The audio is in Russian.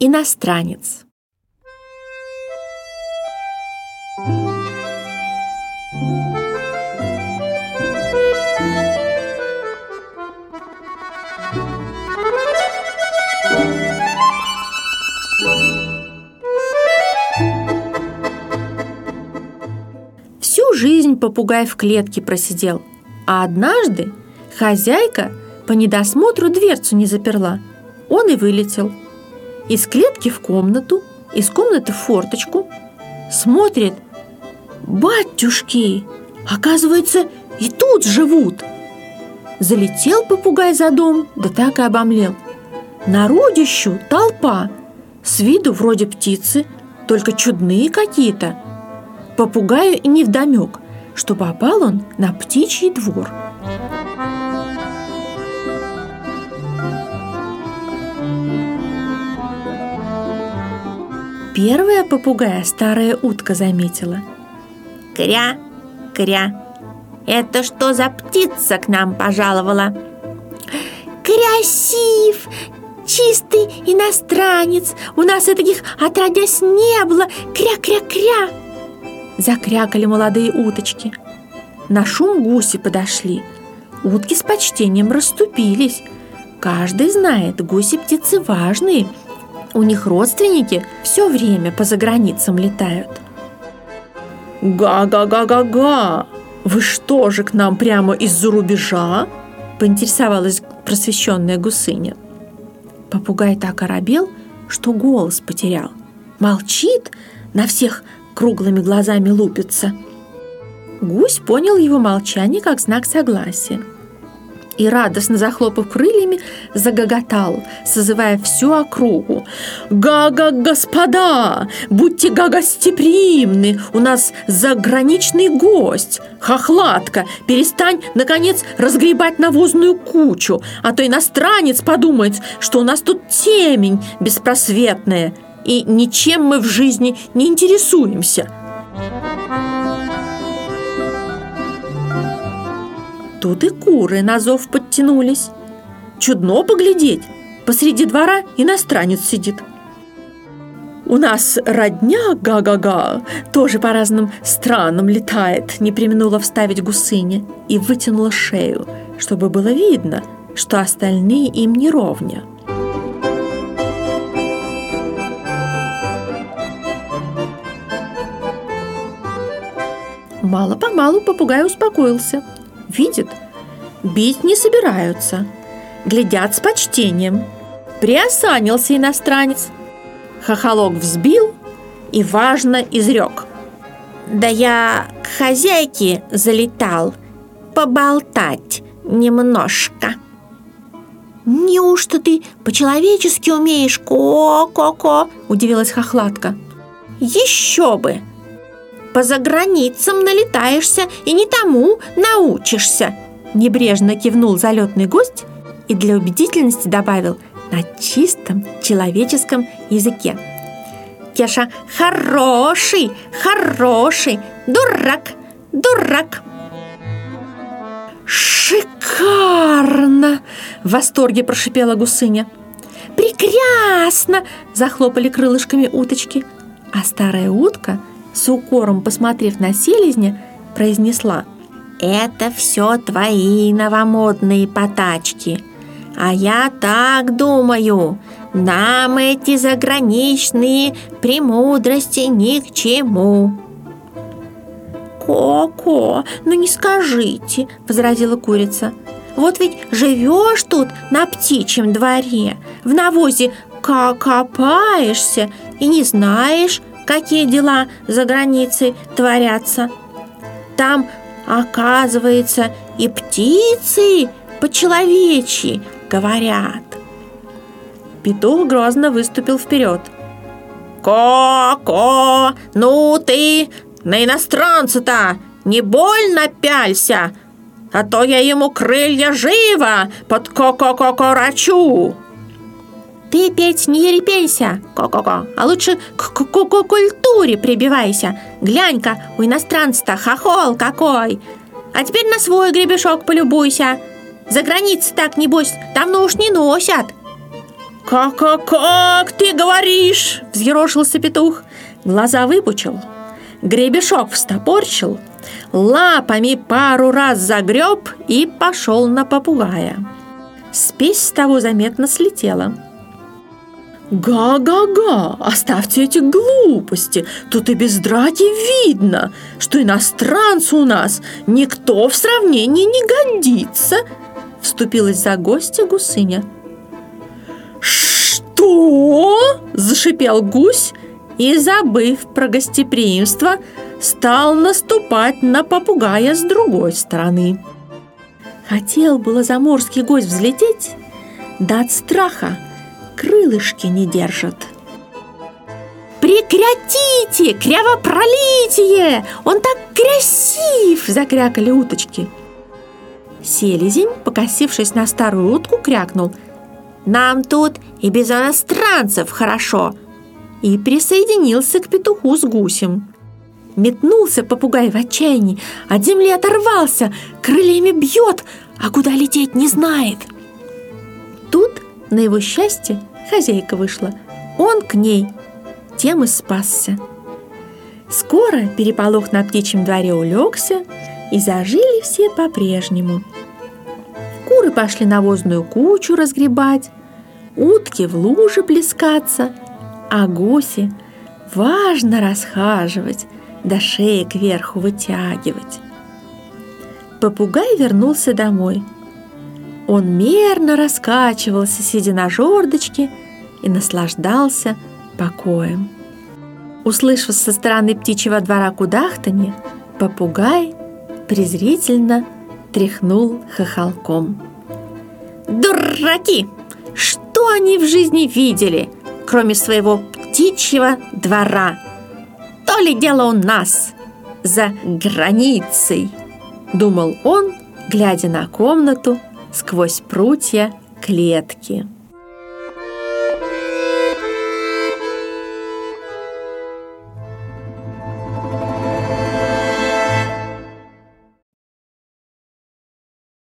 иностранец. Всю жизнь попугай в клетке просидел, а однажды хозяйка по недосмотру дверцу не заперла. Он и вылетел. Из клетки в комнату, из комнаты в форточку. Смотрит, батюшки, оказывается, и тут живут. Залетел попугай за дом, да так и обомлел. Народищу толпа, с виду вроде птицы, только чудные какие-то – Попугаю и невдомек, что попал он на птичий двор. Первая попугая старая утка заметила. «Кря, кря, это что за птица к нам пожаловала?» «Красив! Чистый иностранец! У нас и таких отродясь не было! Кря-кря-кря!» Закрякали молодые уточки. На шум гуси подошли. Утки с почтением расступились. Каждый знает, гуси птицы важные. У них родственники все время по заграницам летают. «Га-га-га-га-га! Вы что же к нам прямо из-за рубежа?» поинтересовалась просвещенная гусыня. Попугай так оробел, что голос потерял. Молчит, на всех круглыми глазами лупится. Гусь понял его молчание как знак согласия и, радостно захлопав крыльями, загоготал, созывая всю округу. «Га-га, господа! Будьте га-гостеприимны! У нас заграничный гость! Хохлатка, перестань, наконец, разгребать навозную кучу, а то иностранец подумает, что у нас тут темень беспросветная!» и ничем мы в жизни не интересуемся. Тут и куры на зов подтянулись. Чудно поглядеть, посреди двора иностранец сидит. У нас родня га-га-га тоже по разным странам летает, не применула вставить гусыня и вытянула шею, чтобы было видно, что остальные им не ровня. Мало-помалу попугай успокоился. Видит, бить не собираются. Глядят с почтением. Приосанился иностранец. Хохолок взбил и важно изрек. Да я к хозяйке залетал поболтать немножко. «Неужто ты по-человечески умеешь ко-ко-ко?» – удивилась хохлатка. «Еще бы! По заграницам налетаешься и не тому научишься!» Небрежно кивнул залетный гость и для убедительности добавил на чистом человеческом языке. Кеша хороший, хороший, дурак, дурак. «Шикарно!» – в восторге прошипела гусыня. «Прекрасно!» – захлопали крылышками уточки. А старая утка – с укором посмотрев на селезня, произнесла «Это все твои новомодные потачки, а я так думаю, нам эти заграничные премудрости ни к чему». «Ко-ко, ну не скажите», — возразила курица. «Вот ведь живешь тут на птичьем дворе, в навозе копаешься и не знаешь, какие дела за границей творятся. Там, оказывается, и птицы по-человечьи говорят. Петух грозно выступил вперед. «Ко-ко! Ну ты на иностранца-то не больно пялься, а то я ему крылья живо под ко-ко-ко-корочу!» Ты, Петь, не репейся, ко-ко-ко, а лучше к к к культуре прибивайся. Глянь-ка, у иностранца-то хохол какой. А теперь на свой гребешок полюбуйся. За границей так, небось, давно уж не носят. «Как-как-как ты говоришь?» – взъерошился петух. Глаза выпучил, гребешок встопорчил, лапами пару раз загреб и пошел на попугая. Спесь с того заметно слетела. «Га-га-га! Оставьте эти глупости! Тут и без драки видно, что иностранцы у нас никто в сравнении не годится!» Вступилась за гостя гусыня. «Что?» – зашипел гусь и, забыв про гостеприимство, стал наступать на попугая с другой стороны. Хотел было заморский гость взлететь, да от страха крылышки не держат. «Прекратите! Кривопролитие! Он так красив!» – закрякали уточки. Селезень, покосившись на старую утку, крякнул. «Нам тут и без иностранцев хорошо!» И присоединился к петуху с гусем. Метнулся попугай в отчаянии, от земли оторвался, крыльями бьет, а куда лететь не знает. Тут, на его счастье, хозяйка вышла. Он к ней, тем и спасся. Скоро переполох на птичьем дворе улегся, и зажили все по-прежнему. Куры пошли навозную кучу разгребать, утки в луже плескаться, а гуси важно расхаживать, до шеи кверху вытягивать. Попугай вернулся домой. Он мерно раскачивался, сидя на жердочке, и наслаждался покоем. Услышав со стороны птичьего двора кудахтанье, попугай презрительно тряхнул хохолком. «Дураки! Что они в жизни видели, кроме своего птичьего двора? То ли дело у нас, за границей!» Думал он, глядя на комнату сквозь прутья клетки.